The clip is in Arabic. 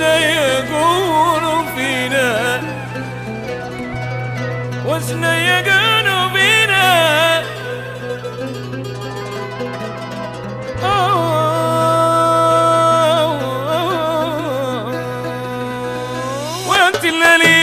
يقولوا فينا وزن يقولوا فينا. وأنت اللي